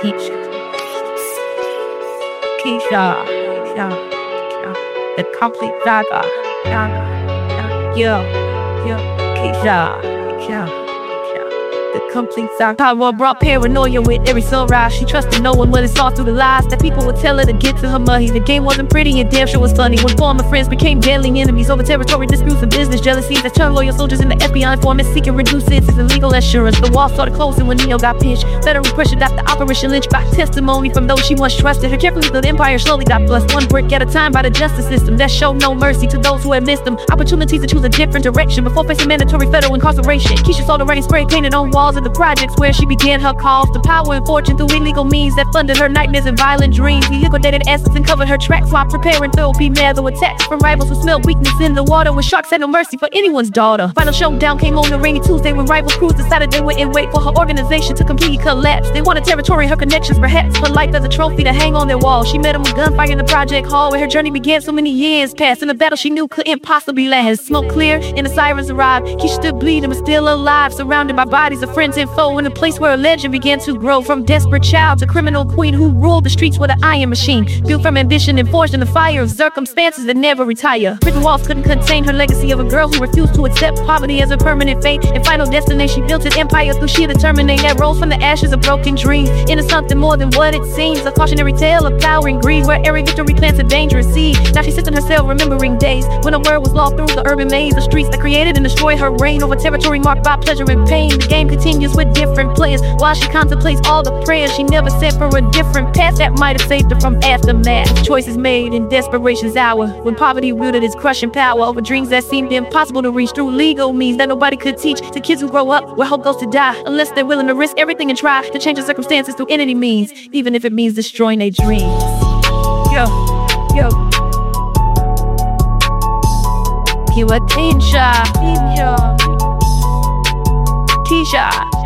Keisha. Keisha. Keisha. The complete saga. Saga. Yo. Keisha. Keisha. The complete saga. Power brought paranoia with every sunrise. She trusted no one when it saw through the lies that people would tell her to get to her money. The game wasn't pretty and damn sure was funny. When former friends became deadly enemies over territory disputes and business jealousies that turned loyal soldiers into FBI informants seeking reduced sentences and legal assurance. The wall started closing when Neo got pinched. Federal pressure after Operation Lynch by testimony from those she once trusted. Her carefully built empire slowly got blessed one brick at a time by the justice system that showed no mercy to those who had missed them. Opportunities to choose a different direction before facing mandatory federal incarceration. Keisha saw the writing spray painted on walls of the projects where she began her calls to power and fortune through illegal means that funded her nightmares and violent dreams. He liquidated assets and covered her tracks while preparing therapy metal attacks from rivals who smelled weakness in the water. With sharks had no mercy for anyone's daughter. Final showdown came on a rainy Tuesday when rival crews decided they wouldn't wait for her organization to completely collapse. They wanted territory her connections, perhaps her life as a trophy to hang on their wall. She met him with gunfire in the project hall where her journey began so many years past. In a battle she knew couldn't possibly last. Smoke clear and the sirens arrived. Keisha stood bleeding but still alive, surrounded by bodies of friends and foe in a place where a legend began to grow. From desperate child to criminal queen who ruled the streets with an iron machine. Built from ambition and forged in the fire of circumstances that never retire. Prison walls couldn't contain her legacy of a girl who refused to accept poverty as a permanent fate. And final destination, she built an empire through sheer determination that rose from the ashes of broken dreams into something more than what it seems. A cautionary tale of power and greed, where every victory plants a dangerous seed. Now she sits in her cell remembering days when a word was lost through the urban maze of streets that created and destroyed her reign over territory marked by pleasure and pain. The game continues with different players while she contemplates all the prayers she never said for a different path that might have saved her from aftermath. Choices made in desperation's hour when poverty wielded its crushing power over dreams that seemed impossible to reach through legal means that nobody could teach to kids who grow up where hope goes to die unless they're willing to risk everything and try to change the circumstances through any means, even if it means destroying their dreams. Yo, yo. You a Tisha, Tisha, Tisha.